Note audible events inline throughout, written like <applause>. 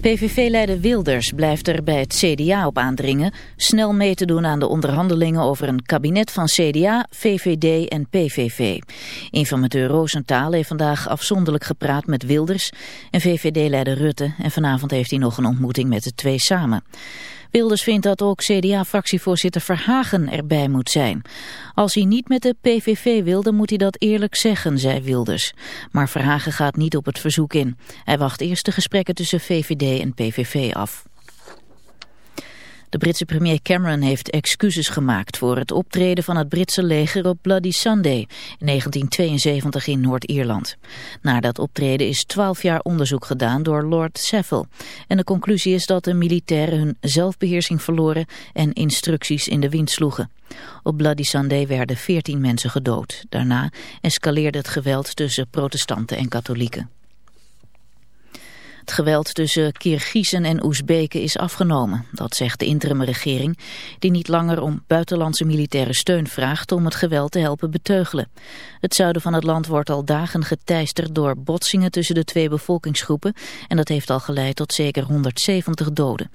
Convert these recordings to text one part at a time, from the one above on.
PVV-leider Wilders blijft er bij het CDA op aandringen... snel mee te doen aan de onderhandelingen over een kabinet van CDA, VVD en PVV. Informateur Roosentaal heeft vandaag afzonderlijk gepraat met Wilders... en VVD-leider Rutte en vanavond heeft hij nog een ontmoeting met de twee samen. Wilders vindt dat ook CDA-fractievoorzitter Verhagen erbij moet zijn. Als hij niet met de PVV wilde, moet hij dat eerlijk zeggen, zei Wilders. Maar Verhagen gaat niet op het verzoek in. Hij wacht eerst de gesprekken tussen VVD en PVV af. De Britse premier Cameron heeft excuses gemaakt voor het optreden van het Britse leger op Bloody Sunday in 1972 in Noord-Ierland. Na dat optreden is 12 jaar onderzoek gedaan door Lord Saville. En de conclusie is dat de militairen hun zelfbeheersing verloren en instructies in de wind sloegen. Op Bloody Sunday werden 14 mensen gedood. Daarna escaleerde het geweld tussen protestanten en katholieken. Het geweld tussen Kirgizen en Oezbeken is afgenomen. Dat zegt de interimregering, die niet langer om buitenlandse militaire steun vraagt om het geweld te helpen beteugelen. Het zuiden van het land wordt al dagen geteisterd door botsingen tussen de twee bevolkingsgroepen en dat heeft al geleid tot zeker 170 doden.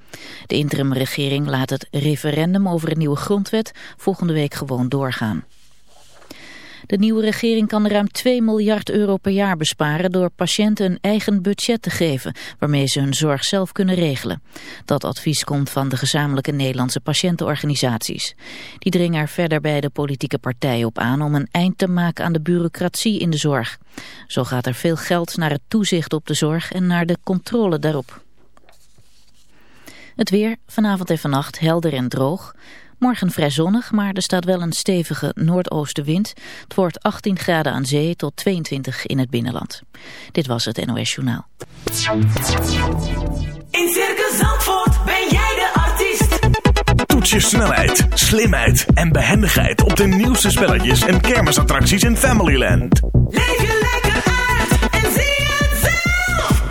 De interimregering laat het referendum over een nieuwe grondwet volgende week gewoon doorgaan. De nieuwe regering kan ruim 2 miljard euro per jaar besparen door patiënten een eigen budget te geven, waarmee ze hun zorg zelf kunnen regelen. Dat advies komt van de gezamenlijke Nederlandse patiëntenorganisaties. Die dringen er verder bij de politieke partijen op aan om een eind te maken aan de bureaucratie in de zorg. Zo gaat er veel geld naar het toezicht op de zorg en naar de controle daarop. Het weer, vanavond en vannacht helder en droog. Morgen vrij zonnig, maar er staat wel een stevige noordoostenwind. Het wordt 18 graden aan zee tot 22 in het binnenland. Dit was het NOS Journaal. In Circus Zandvoort ben jij de artiest. Toets je snelheid, slimheid en behendigheid op de nieuwste spelletjes en kermisattracties in Familyland. Leef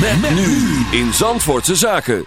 Met, nu in Zandvoortse Zaken.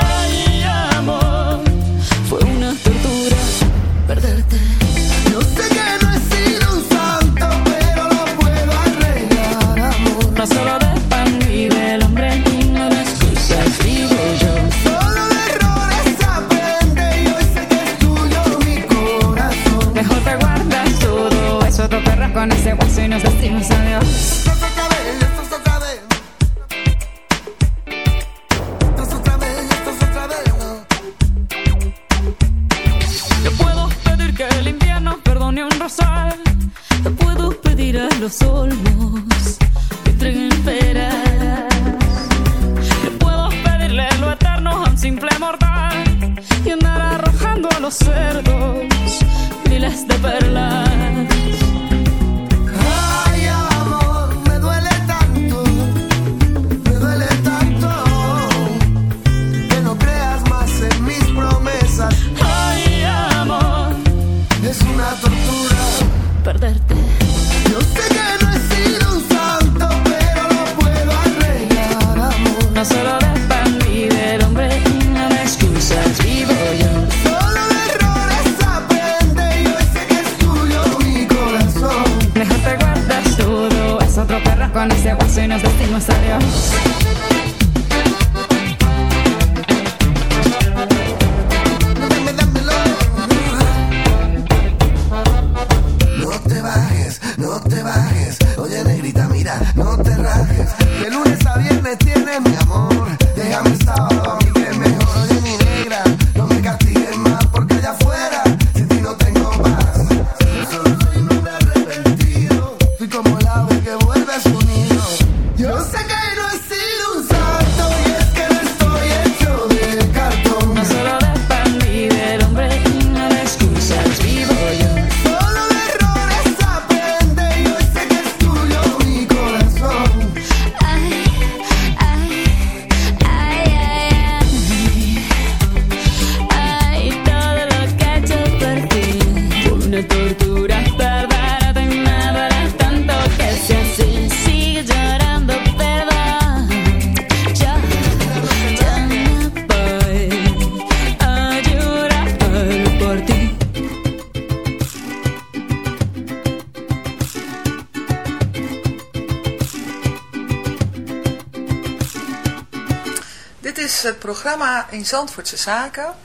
In Zandvoortse Zaken.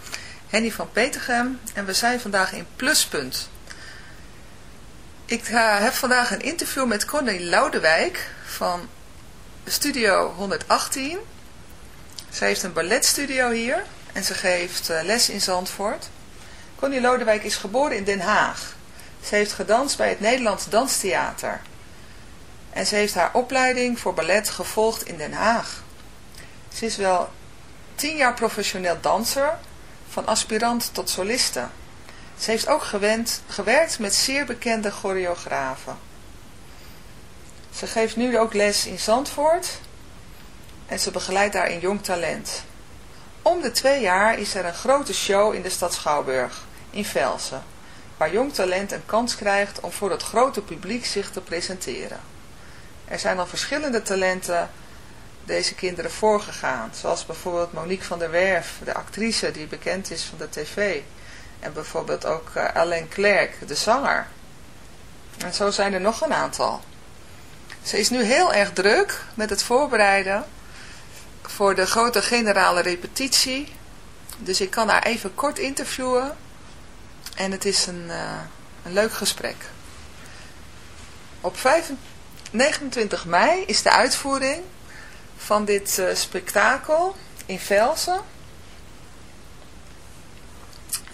Henny van Petergem en we zijn vandaag in Pluspunt. Ik eh, heb vandaag een interview met Connie Loudewijk van Studio 118. Zij heeft een balletstudio hier en ze geeft eh, les in Zandvoort. Connie Lodewijk is geboren in Den Haag. Ze heeft gedanst bij het Nederlands Danstheater. En ze heeft haar opleiding voor ballet gevolgd in Den Haag. Ze is wel tien jaar professioneel danser, van aspirant tot soliste. Ze heeft ook gewend, gewerkt met zeer bekende choreografen. Ze geeft nu ook les in Zandvoort en ze begeleidt daar een jong talent. Om de twee jaar is er een grote show in de stad Schouwburg, in Velsen, waar jong talent een kans krijgt om voor het grote publiek zich te presenteren. Er zijn al verschillende talenten deze kinderen voorgegaan. Zoals bijvoorbeeld Monique van der Werf, de actrice die bekend is van de tv. En bijvoorbeeld ook uh, Alain Clerc, de zanger. En zo zijn er nog een aantal. Ze is nu heel erg druk met het voorbereiden voor de grote generale repetitie. Dus ik kan haar even kort interviewen. En het is een, uh, een leuk gesprek. Op 5, 29 mei is de uitvoering van dit uh, spektakel in Velsen.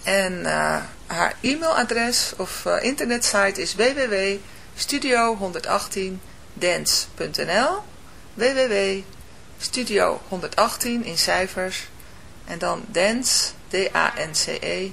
En uh, haar e-mailadres of uh, internetsite is www.studio118dance.nl www.studio118 in cijfers. En dan dance, D-A-N-C-E.nl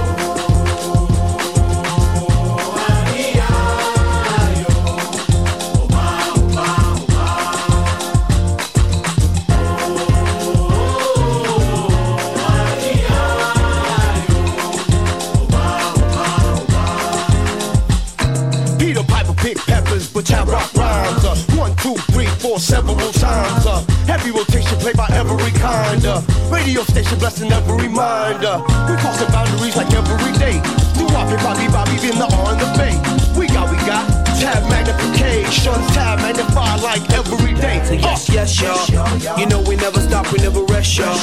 Radio station blessing every mind. Uh, we crossing boundaries like every day. Do Bobby, Bobby, Bobby, the on the bay. We got, we got tab magnification, tab magnify like every day. So yes, yes, y'all. You know we never stop, we never rest, y'all.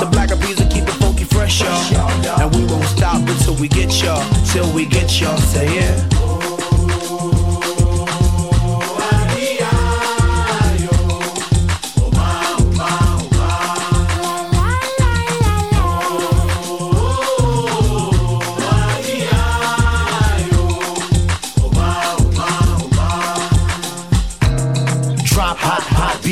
The black of peas will keep it funky fresh, y'all. And we won't stop until we get y'all, till we get y'all. Say yeah.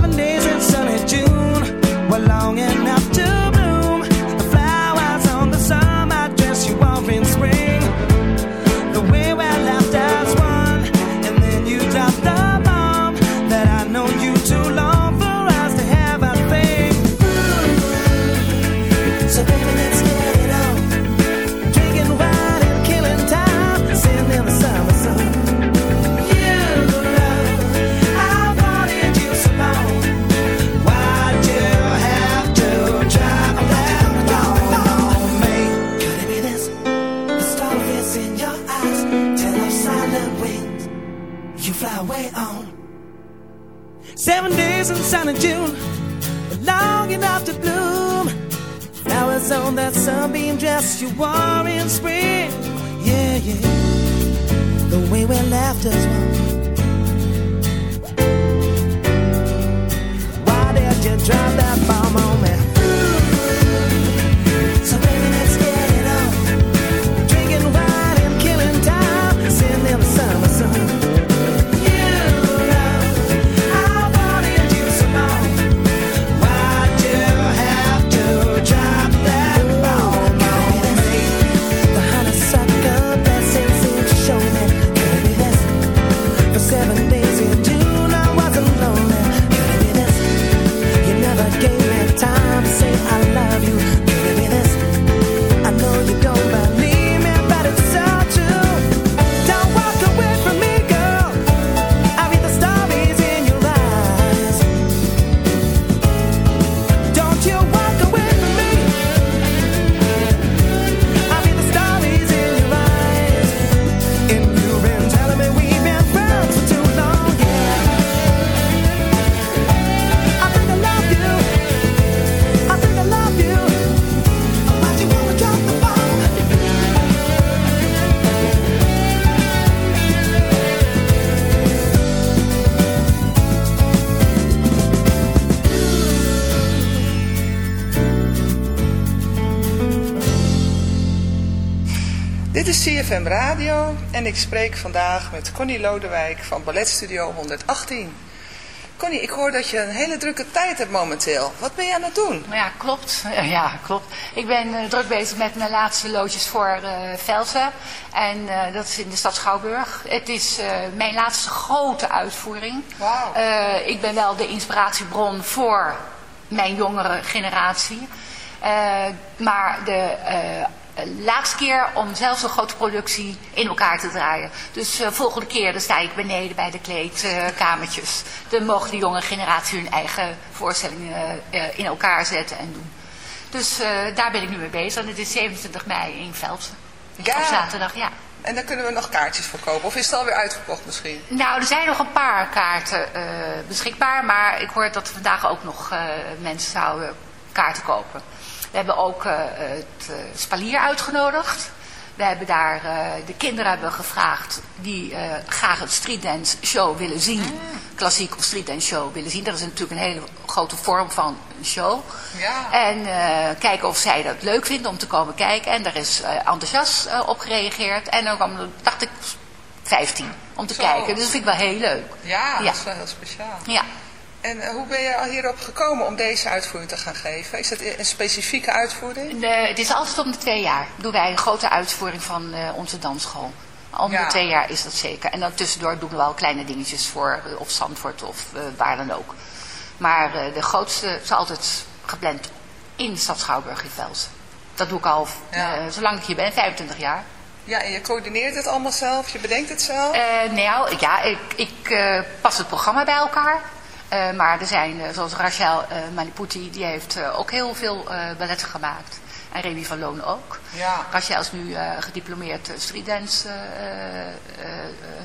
Seven days in sunny June. Were long enough Sunny June, long enough to bloom. Flowers on that sunbeam dress you wore in spring. Yeah, yeah. The way we left us wrong. CFM Radio en ik spreek vandaag met Connie Lodewijk van Balletstudio 118. Connie, ik hoor dat je een hele drukke tijd hebt momenteel. Wat ben je aan het doen? Ja, klopt. Ja, klopt. Ik ben eh, druk bezig met mijn laatste loodjes voor eh Velsen. En eh, dat is in de stad Schouwburg. Het is mijn laatste grote uitvoering. Wauw. Eh, ik ben wel de inspiratiebron voor mijn jongere generatie. Maar de laatste keer om zelfs een grote productie in elkaar te draaien. Dus eh volgende keer dan sta ik beneden bij de kleedkamertjes. dan mogen de jonge generatie hun eigen voorstellingen eh, in elkaar zetten en doen. Dus eh, daar ben ik nu mee bezig. En het is 27 mei in Velsen. Ja. Op zaterdag, ja. En daar kunnen we nog kaartjes voor kopen. Of is het alweer uitverkocht misschien? Nou, er zijn nog een paar kaarten eh, beschikbaar, maar ik hoor dat vandaag ook nog eh, mensen zouden kaarten kopen. We hebben ook eh, het eh, spalier uitgenodigd. We hebben daar, eh, de kinderen hebben gevraagd die graag een streetdance show willen zien. Klassiek of streetdance show willen zien. Dat is natuurlijk een hele grote vorm van een show. Ja. En kijken of zij dat leuk vinden om te komen kijken. En daar is enthousiast op gereageerd. En dan kwam dacht ik, 15 om te Zo. kijken. Dus dat vind ik wel heel leuk. Ja, Ja. dat is wel heel speciaal. Ja. En eh, hoe ben je hierop gekomen om deze uitvoering te gaan geven? Is dat een specifieke uitvoering? Het is altijd om de twee jaar. Doen wij een grote uitvoering van eh, onze dansschool. Om Ja. de twee jaar is dat zeker. En dan tussendoor doen we wel kleine dingetjes voor eh, of Zandvoort of waar dan ook. Maar de grootste is altijd gepland in stad Schouwburg in Velsen. Dat doe ik al Ja. zolang ik hier ben, 25 jaar. Ja, en je coördineert het allemaal zelf? Je bedenkt het zelf? Nou, ja, ik, ik pas het programma bij elkaar. Eh, maar er zijn, eh, zoals Rachel Maliputi, die heeft ook heel veel balletten gemaakt. En Remy van Loon ook. Ja. Rachel is nu gediplomeerd streetdance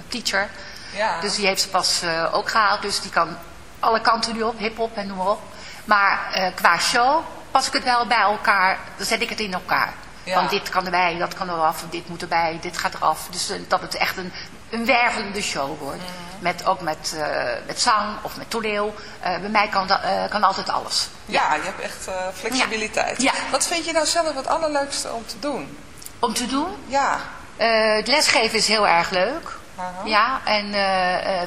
teacher. Ja. Dus die heeft ze pas ook gehaald. Dus die kan alle kanten nu op, hip-hop en noem maar op. Maar qua show pas ik het wel bij elkaar, dan zet ik het in elkaar. Ja. Want dit kan erbij, dat kan eraf, dit moet erbij, dit gaat eraf. Dus dat het echt een, een wervelende show wordt. Mhm. Met, ook met, eh, met zang of met toneel. Eh, bij mij kan, eh, kan altijd alles. Ja, je hebt echt flexibiliteit. Ja. Wat vind je nou zelf het allerleukste om te doen? Om te doen? Ja. Het lesgeven is heel erg leuk. Ja, en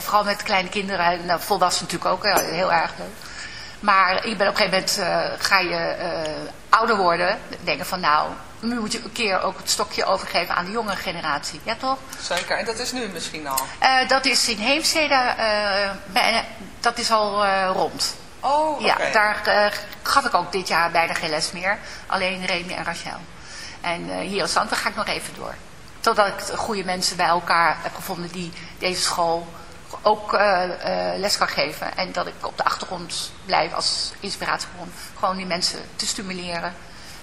vooral met kleine kinderen, nou, volwassenen natuurlijk ook heel erg leuk. Maar je bent op een gegeven moment, ga je ouder worden, denken van nou, nu moet je een keer ook het stokje overgeven aan de jongere generatie. Ja toch? Zeker, en dat is nu misschien al. Eh, dat is in Heemstede, eh, dat is al eh, rond. Oh, oké. Ja, daar gaf ik ook dit jaar bijna geen les meer. Alleen Remy en Rachel. En hier in Zandvoort ga ik nog even door. Totdat ik goede mensen bij elkaar heb gevonden die deze school ook les kan geven. En dat ik op de achtergrond blijf als inspiratiebron. Gewoon die mensen te stimuleren.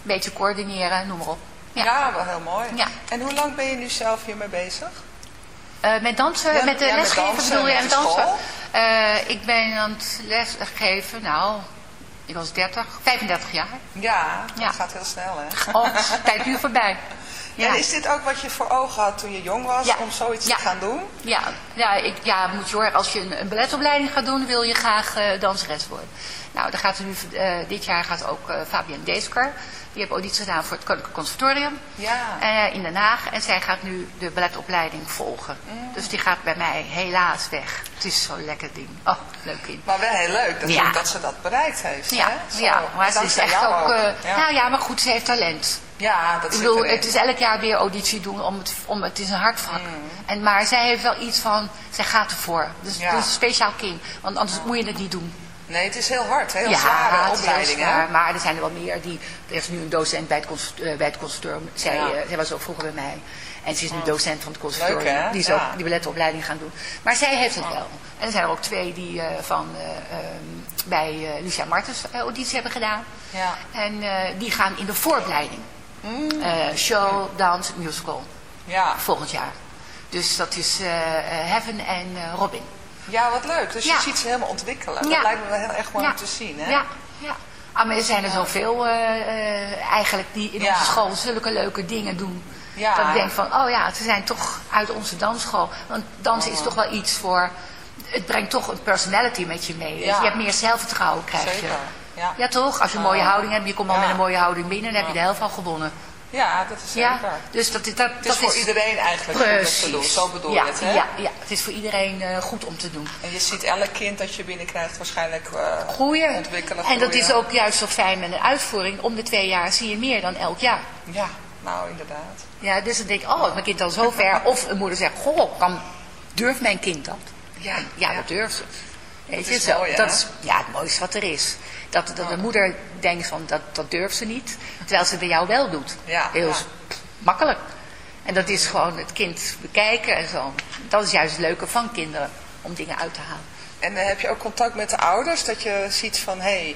Een beetje coördineren, noem maar op. Ja, wel heel mooi. Ja. En hoe lang ben je nu zelf hiermee bezig? Eh, met dansen, Ja, met de ja, lesgeven bedoel je en dansen? Eh, ik ben aan het lesgeven, nou, ik was 30, 35 jaar. Ja, dat Ja. gaat heel snel, hè? Oh, tijd nu voorbij. <laughs> Ja. En is dit ook wat je voor ogen had toen je jong was, Ja. om zoiets Ja. te gaan doen? Ja, ja, ik, ja moet je horen, als je een, een balletopleiding gaat doen, wil je graag eh danseres worden. Nou, dan gaat er nu, eh, dit jaar gaat ook eh Fabienne Deesker, die heeft auditie gedaan voor het Koninklijk Conservatorium Ja. in Den Haag. En zij gaat nu de balletopleiding volgen. Mm. Dus die gaat bij mij helaas weg. Het is zo'n lekker ding. Oh, leuk kind. Maar wel heel leuk dat, Ja. dat ze dat bereikt heeft. Ja, hè? Zo. ja, maar ze is echt ook... ja. Nou ja, maar goed, ze heeft talent. Ja, dat Ik bedoel, het is elk jaar weer auditie doen, om het, om, het is een hardvak. Mm. En, maar zij heeft wel iets van, zij gaat ervoor. Dus Ja. het is een speciaal kind, want anders moet je het niet doen. Nee, het is heel hard, heel ja, zware opleiding. zwaar, maar er zijn er wel meer die... Er is nu een docent bij het, bij het. Zij, Ja. eh, zij was ook vroeger bij mij. En ze is nu Oh. docent van het conservatorium. Leuk? Die is Ja. ook die balletopleiding gaan doen. Maar zij heeft het wel. En er zijn er ook twee die eh, van, eh, ehm, bij Lucia Martens auditie hebben gedaan. Ja. En die gaan in de vooropleiding. Eh, show, dans, musical. Ja. Volgend jaar. Dus dat is eh, eh, Heaven en Robin. ja, wat leuk. Dus Ja. je ziet ze helemaal ontwikkelen. Dat lijkt me wel heel erg mooi Ja. om te zien. Hè? Ja, ja. Ah, maar er zijn er zoveel eigenlijk die in onze school zulke leuke dingen doen. Ja. Dat ik denk van, oh ja, ze zijn toch uit onze dansschool. Want dansen is Oh. toch wel iets voor... Het brengt toch een personality met je mee. Dus je hebt meer zelfvertrouwen, krijg je. Ja. Ja, toch? Als je een mooie Oh. houding hebt, je komt al Ja. met een mooie houding binnen, dan heb je de helft al gewonnen. ja, dat is zeker. Ja, dus dat, is- dat, Het is dat voor iedereen eigenlijk goed om te doen. Zo bedoel ja, je het, hè? Ja, ja, het is voor iedereen eh, goed om te doen. En je ziet elk kind dat je binnenkrijgt waarschijnlijk eh, Groeien. ontwikkelen. En dat is ook juist zo fijn met een uitvoering. Om de twee jaar zie je meer dan elk jaar. Ja, nou inderdaad. Ja, dus dan denk ik, oh, is mijn kind al zo ver. <laughs> Of een moeder zegt, goh, kan, durft mijn kind dat? Ja, Ja, ja. dat durft ze. Weet je, is zo, mooi, dat is ja, het mooiste wat er is. Dat, dat de moeder denkt van, dat, dat durft ze niet. Terwijl ze bij jou wel doet. Ja, Heel makkelijk. En dat is gewoon het kind bekijken en zo. Dat is juist het leuke van kinderen, om dingen uit te halen. En eh, heb je ook contact met de ouders? Dat je ziet van, hé...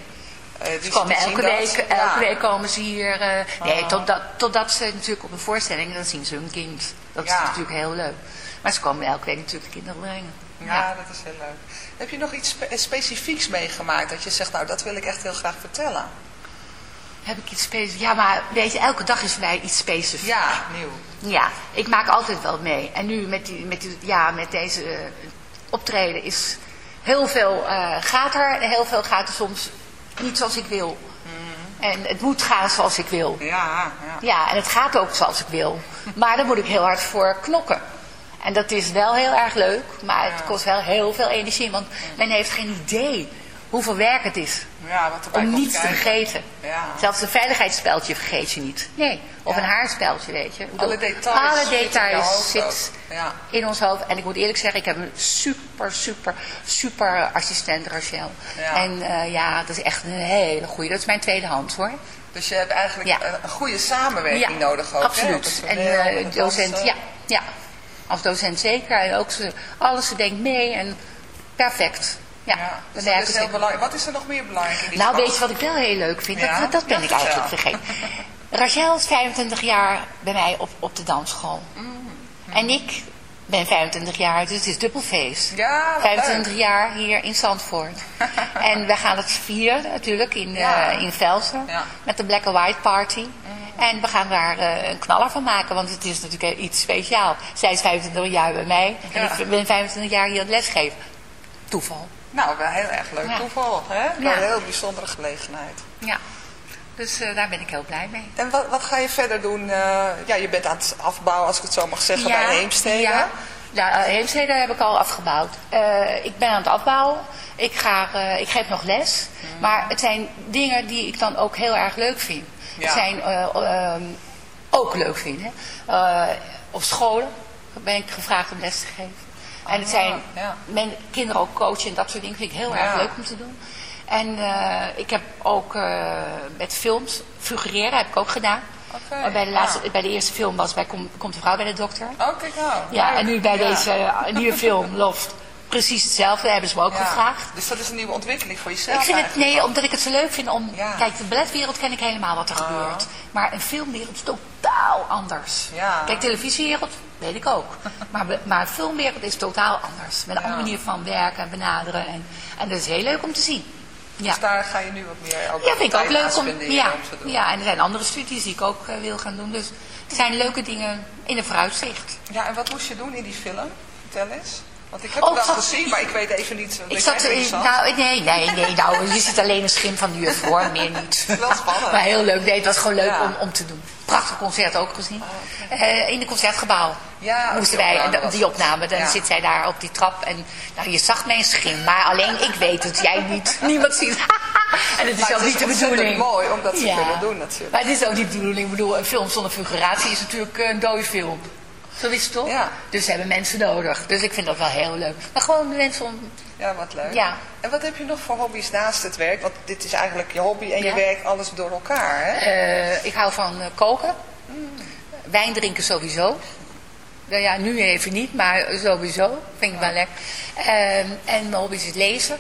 Hey, Ze komen elke week, elke week komen ze hier. eh, nee, Ah. totdat, totdat ze natuurlijk op een voorstelling, dan zien ze hun kind. Dat Ja. is natuurlijk heel leuk. Maar ze komen elke week natuurlijk de kinderen brengen. Ja, dat is heel leuk. Heb je nog iets spe- specifieks meegemaakt dat je zegt, nou dat wil ik echt heel graag vertellen? Heb ik iets specifieks? Ja, maar weet je, elke dag is voor mij iets specifieks. Ja, nieuw. Ja, ik maak altijd wel mee. En nu met, die, met, die, ja, met deze eh, optreden is heel veel eh, gaat er. En heel veel gaat er soms niet zoals ik wil. En het moet gaan zoals ik wil. Ja, ja. Ja, en het gaat ook zoals ik wil. Maar daar moet ik heel hard voor knokken. En dat is wel heel erg leuk, maar het kost wel heel veel energie. Want men heeft geen idee hoeveel werk het is Ja, wat om niets te vergeten. Ja. Zelfs een veiligheidsspeltje vergeet je niet. Nee, of Ja. een haarspeltje, weet je. Alle details Alle in details ook. Ja. in ons hoofd. En ik moet eerlijk zeggen, ik heb een super, super, super assistent, Rachel. En eh, ja, dat is echt een hele goeie. Dat is mijn tweede hand, hoor. Dus je hebt eigenlijk een, goede samenwerking nodig ook. Absoluut. En het docent, ja, ja. Als docent zeker. En ook ze, alles, ze denkt mee en perfect. Ja, dus dat is heel zeker. belangrijk. Wat is er nog meer belangrijk in die Nou, weet je wat ik wel heel leuk vind? Ja? Dat, dat ben Ja, ik eigenlijk vergeten. Rachel is 25 jaar bij mij op, op de dansschool. Mm. En ik ben 25 jaar, dus het is dubbelfeest. Ja, wat 25 leuk. jaar hier in Zandvoort. <laughs> en we gaan het vieren natuurlijk in, eh, in Velsen. Met de Black and White Party. En we gaan daar eh, een knaller van maken, want het is natuurlijk iets speciaals. Zij is 25 jaar bij mij en Ja. ik ben 25 jaar hier aan het lesgeven. Toeval. Nou, wel heel erg leuk Ja. toeval. Hè? Ja. Een heel bijzondere gelegenheid. Ja. Dus eh, daar ben ik heel blij mee. En wat, wat ga je verder doen? Eh, ja, je bent aan het afbouwen, als ik het zo mag zeggen, bij Heemstede. Ja, ja Heemstede heb ik al afgebouwd. Ik ben aan het afbouwen. Ik, ga, ik geef nog les. Mm. Maar het zijn dingen die ik dan ook heel erg leuk vind. Ja. Zijn eh, ehm, ook leuk vinden. Eh, op scholen ben ik gevraagd om les te geven. En het zijn Ah, ja. men, kinderen ook coachen en dat soort dingen vind ik heel Ja. erg leuk om te doen. En eh, ik heb ook met films, figureren heb ik ook gedaan. Oké, Maar bij, de laatste, ja. bij de eerste film was bij Kom, Komt de vrouw bij de dokter. Oh, kijk nou. Ja, en nu bij Ja. deze nieuwe film, <laughs> Loft, precies hetzelfde. Hebben ze me ook Ja. gevraagd. Dus dat is een nieuwe ontwikkeling voor jezelf Ik vind het, nee, omdat ik het zo leuk vind om... Ja. Kijk, de balletwereld ken ik helemaal wat er Ah. gebeurt. Maar een filmwereld is totaal anders. Ja. Kijk, televisiewereld weet ik ook. <laughs> Maar, maar filmwereld is totaal anders. Met een andere manier van werken en benaderen. En, en dat is heel leuk om te zien. Ja. Dus daar ga je nu wat meer ook Ja, vind ik ook leuk om, ja, om ja, en er zijn andere studies die ik ook eh, wil gaan doen. Dus er zijn leuke dingen in een vooruitzicht. Ja, en wat moest je doen in die film? Vertel eens. Want ik heb Oh, het wel zat- gezien, maar ik weet even niet. Ik zat zat. nou, nee, nee, nee, nou, je ziet alleen een schim van de juf hoor, meer niet. <laughs> Wel spannend. Maar heel leuk, nee, het was gewoon leuk Ja. om, om te doen. Prachtig concert ook gezien. Eh, in het concertgebouw Ja, moesten die wij, opname en was die opname, dan Ja. zit zij daar op die trap en nou, je zag mijn schim, maar alleen ik weet het, jij niet, <laughs> niemand ziet. en het is Maar ook het niet de bedoeling. mooi om dat te kunnen doen natuurlijk. Maar het is ook niet de bedoeling, ik bedoel, een film zonder figuratie is natuurlijk een dode film. Zo is het toch? Ja. Dus ze hebben mensen nodig. Dus ik vind dat wel heel leuk. Maar gewoon de mensen om... Ja, wat leuk. Ja. En wat heb je nog voor hobby's naast het werk? Want dit is eigenlijk je hobby en je werk, alles door elkaar, hè? Eh, ik hou van eh, koken. Wijn drinken sowieso. Nou ja, nu even niet, maar sowieso. Vind ik wel lekker. Ehm, en mijn hobby is het lezen.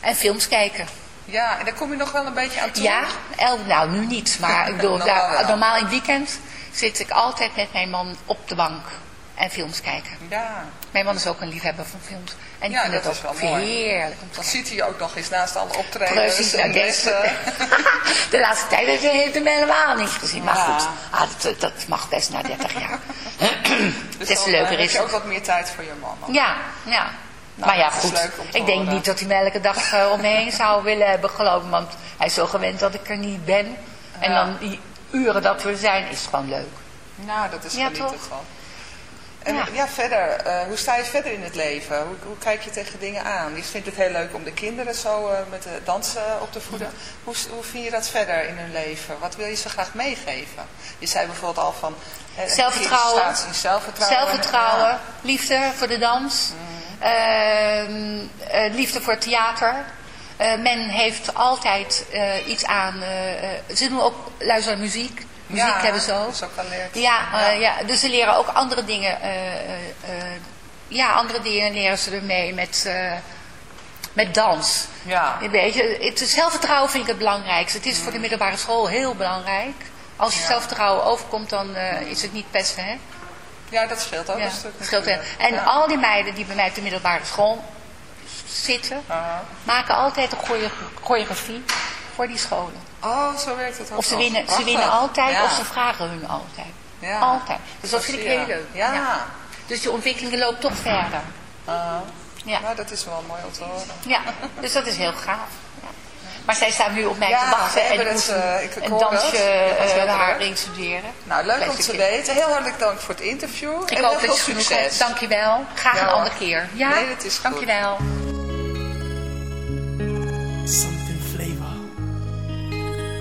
En films kijken. Ja, en daar kom je nog wel een beetje aan toe? Ja, el, nou nu niet. Maar ik <laughs> bedoel, Normaal daar- normaal in het weekend zit ik altijd met mijn man op de bank. En films kijken. Ja. Mijn man is ook een liefhebber van films. En ik vind dat ook heerlijk om te Dan ziet hij ook nog eens naast alle optredens Precies, en en deze, <laughs> de laatste tijd heeft hij hem helemaal niet gezien. Maar Ja. goed, ah, dat, dat mag best na 30 jaar. <laughs> Dus Des te dan, leuker eh, heb is je ook wat meer tijd voor je man. Ja, ja. Nou, maar ja, dat goed. Ik denk horen. niet dat hij me elke dag eh, om me heen zou willen hebben gelopen. Want hij is zo gewend dat ik er niet ben. En Ja. dan die uren dat we zijn, is gewoon leuk. Nou, dat is Ja, genieten toch? van. En ja, Ja. verder, eh, hoe sta je verder in het leven? Hoe, hoe kijk je tegen dingen aan? Je vindt het heel leuk om de kinderen zo eh, met de dansen op te voeden. Hoe, hoe vind je dat verder in hun leven? Wat wil je ze graag meegeven? Je zei bijvoorbeeld al van... eh, Zelfvertrouwen. Zelfvertrouwen. Zelfvertrouwen, Ja. liefde voor de dans, Mm. ehm, eh, liefde voor het theater. Eh, men heeft altijd eh, iets aan. eh, ze doen ook luisteren naar muziek. Muziek Ja, hebben ze ook. dat is ook geleerd. Ja, Ja. ja, dus ze leren ook andere dingen. ja, andere dingen leren ze ermee met, met dans. Ja. Weet je, het zelfvertrouwen vind ik het belangrijkste. Het is voor de middelbare school heel belangrijk. Als je Ja. zelfvertrouwen overkomt, dan is het niet pesten, hè? Ja, dat scheelt ook Ja, een stuk. scheelt. En Ja. al die meiden die bij mij op de middelbare school zitten, Aha. maken altijd een choreo- choreografie voor die scholen. Oh, zo werkt het ook Of ze winnen, ze winnen altijd, Ja. of ze vragen hun altijd. Ja. Altijd. Dus dat vind ik je. heel leuk. Ja. Dus die ontwikkeling loopt toch verder. Aha. Ja. Nou, dat is wel mooi om te horen. Ja, dus dat is heel gaaf. Maar zij staan nu op mij Ja, te wachten en het, eh, ik- een dansje Je wel haar terug. instuderen. Nou, leuk om te weten. Heel hartelijk dank voor het interview. Ik en hoop heel dat veel je succes. hebt. Dankjewel. Graag Ja, een andere keer. Ja? Nee, dat is goed. Dankjewel. Something flavor.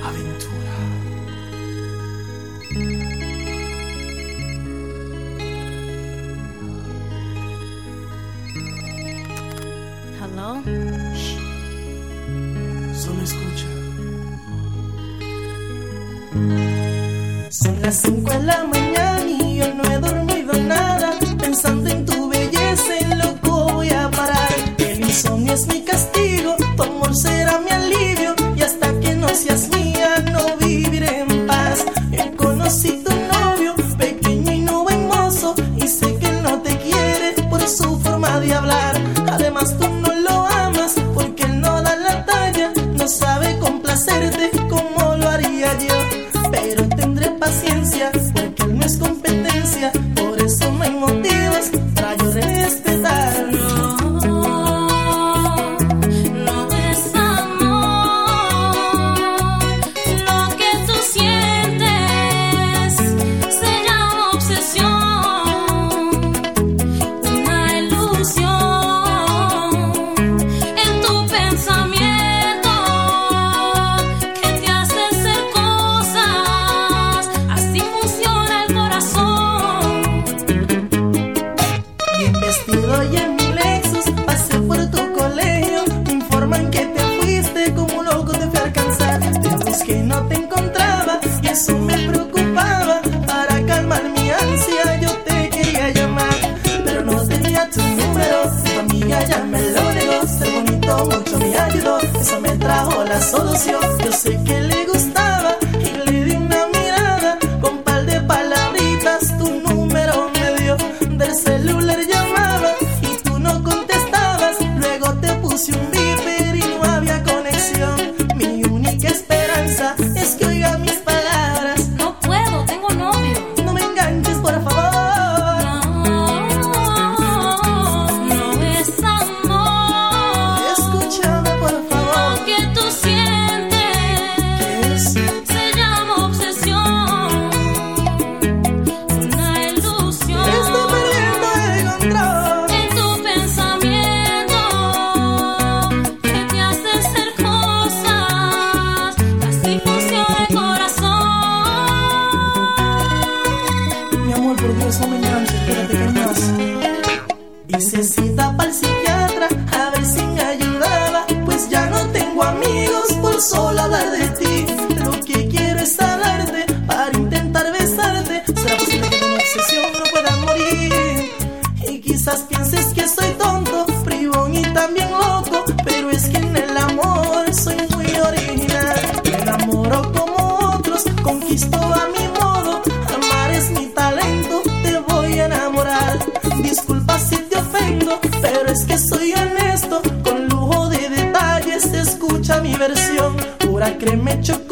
Aventura. Hello? Solo escucha. Son las 5 de la mañana caricias mías. Uh, créeme, chocolate.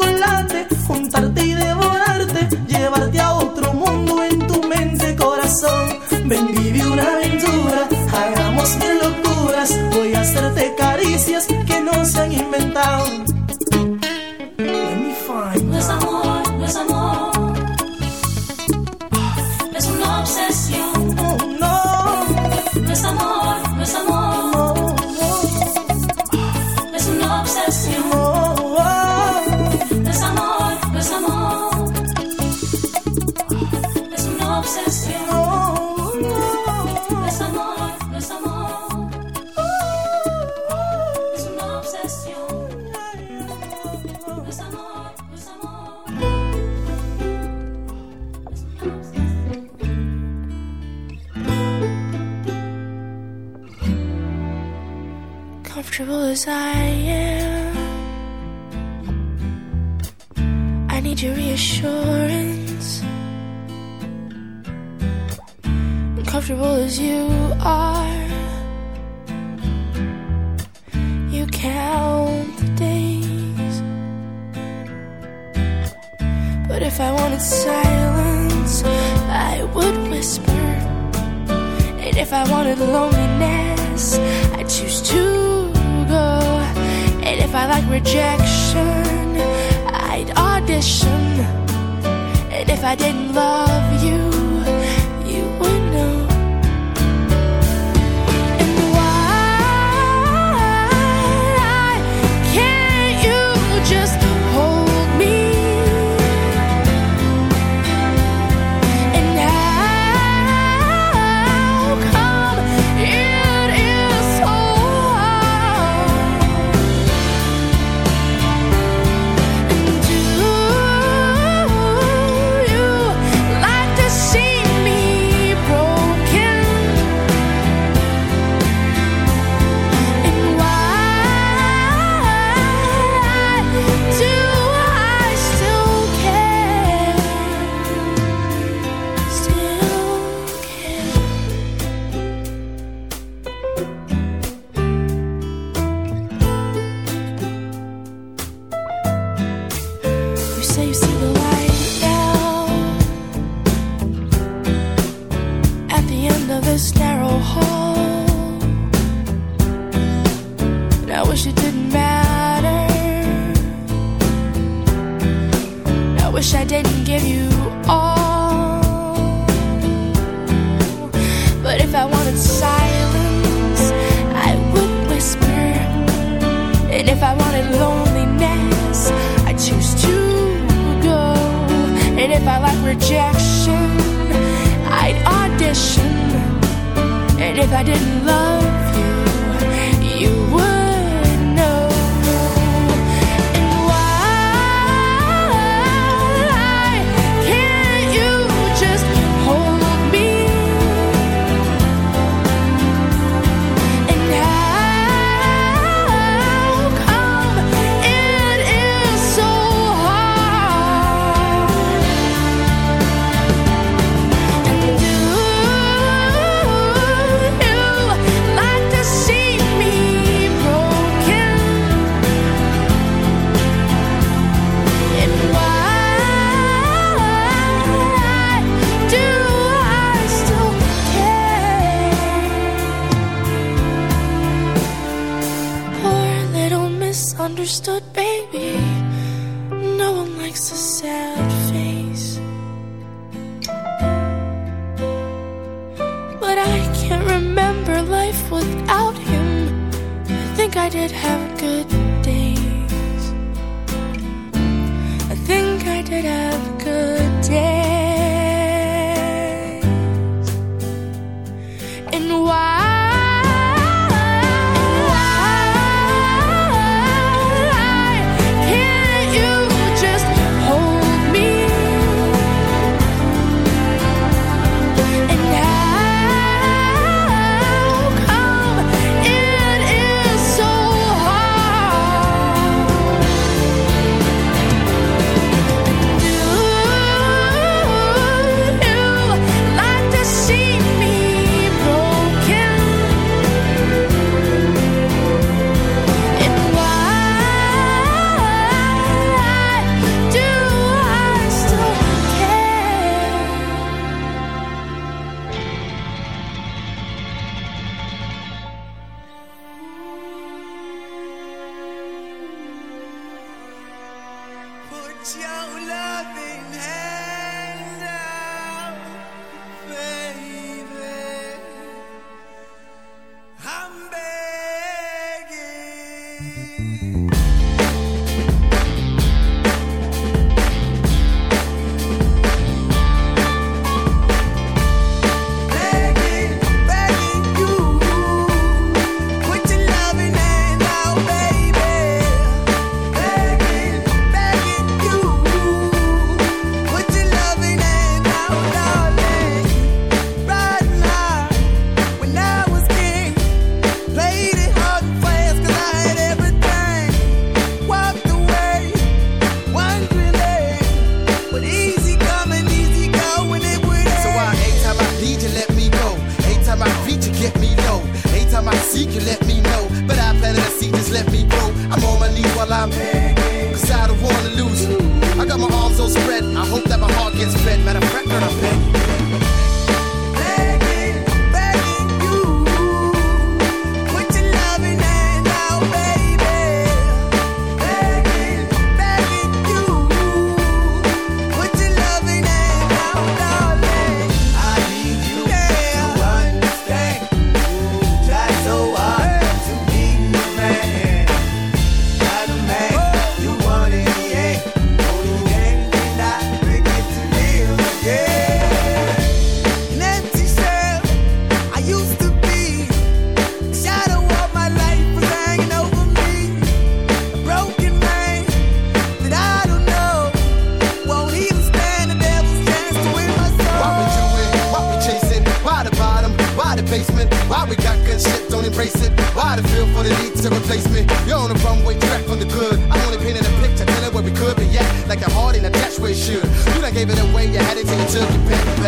Begging.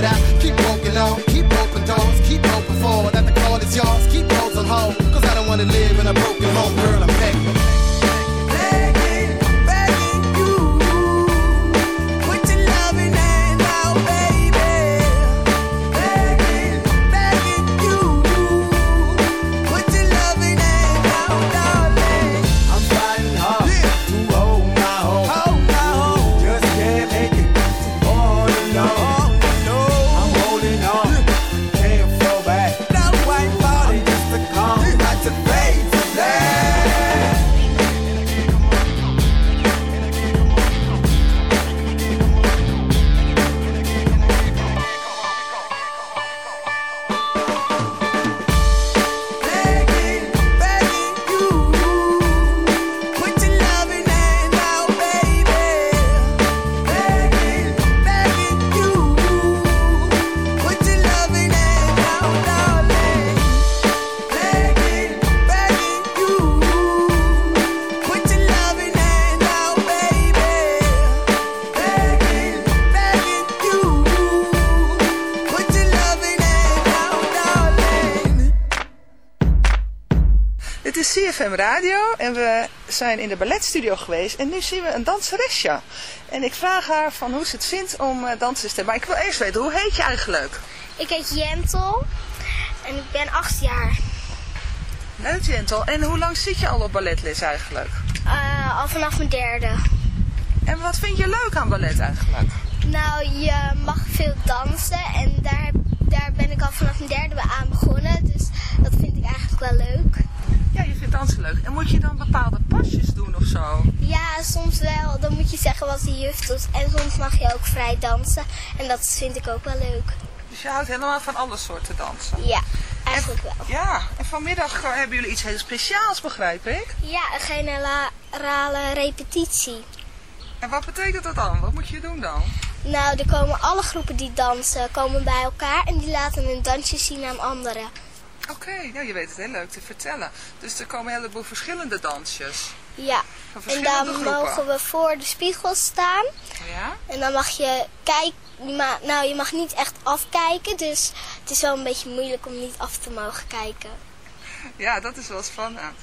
тебя zijn in de balletstudio geweest en nu zien we een danseresje. En ik vraag haar van hoe ze het vindt om eh, dansen te stemmen. Maar ik wil eerst weten, hoe heet je eigenlijk? Ik heet Jentel en ik ben acht jaar. Leuk Jentel. En hoe lang zit je al op balletles eigenlijk? Eh, al vanaf mijn derde. En wat vind je leuk aan ballet eigenlijk? Nou, je mag veel dansen en daar, daar ben ik al vanaf mijn derde aan begonnen. Dus dat vind ik eigenlijk wel leuk. Leuk. En moet je dan bepaalde pasjes doen of zo? Ja, soms wel. Dan moet je zeggen wat de juf doet. En soms mag je ook vrij dansen. En dat vind ik ook wel leuk. Dus je houdt helemaal van alle soorten dansen? Ja, eigenlijk wel. Ja, en vanmiddag eh, hebben jullie iets heel speciaals, begrijp ik? Ja, een generale repetitie. En wat betekent dat dan? Wat moet je doen dan? Nou, er komen alle groepen die dansen komen bij elkaar en die laten hun dansjes zien aan anderen. Oké, nou je weet het heel leuk te vertellen. Dus er komen een heleboel verschillende dansjes. Ja, Van en dan groepen. mogen we voor de spiegel staan. Ja? En dan mag je kijken, maar nou je mag niet echt afkijken, dus het is wel een beetje moeilijk om niet af te mogen kijken. Ja, dat is wel spannend.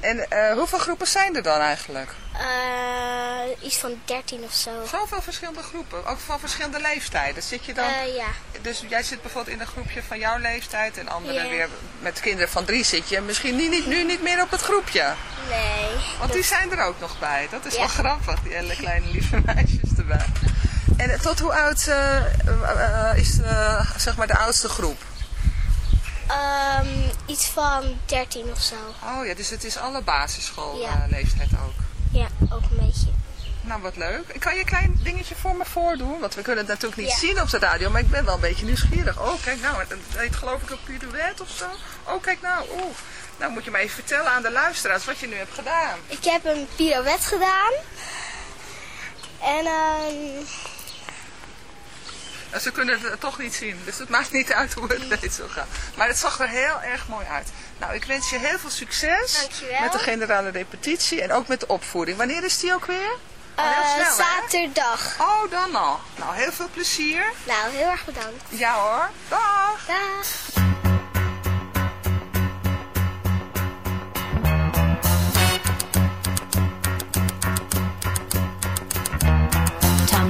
En eh, hoeveel groepen zijn er dan eigenlijk? Eh, iets van 13 of zo. Zoveel verschillende groepen, ook van verschillende leeftijden. Zit je dan, Eh, ja. dus jij zit bijvoorbeeld in een groepje van jouw leeftijd en anderen weer met kinderen van drie zit je misschien niet, niet, nu niet meer op het groepje. Nee. Want die zijn er ook nog bij. Dat is Ja. wel grappig, die hele kleine lieve <laughs> meisjes erbij. En tot hoe oud is zeg maar de oudste groep? Ehm, iets van 13 of zo. Oh ja, dus het is alle Ja. basisschoolleeftijd ook. Ja, ook een beetje. Nou, wat leuk. Kan je een klein dingetje voor me voordoen? Want we kunnen het natuurlijk niet Ja. zien op de radio, maar ik ben wel een beetje nieuwsgierig. Oh, kijk nou, het heet geloof ik een pirouette of zo. Oh, kijk nou, oeh. Nou moet je me even vertellen aan de luisteraars wat je nu hebt gedaan. Ik heb een pirouette gedaan. En ehm En Ze kunnen het toch niet zien, dus het maakt niet uit hoe het deed zo gaan. Maar het zag er heel erg mooi uit. Nou, ik wens je heel veel succes Dankjewel. met de generale repetitie en ook met de opvoering. Wanneer is die ook weer? Eh, snel, hè? zaterdag. Oh, dan al. Nou, heel veel plezier. Nou, heel erg bedankt. Ja hoor. Dag. Dag.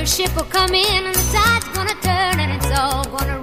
For the your ship will come in and the tide's gonna turn and it's all gonna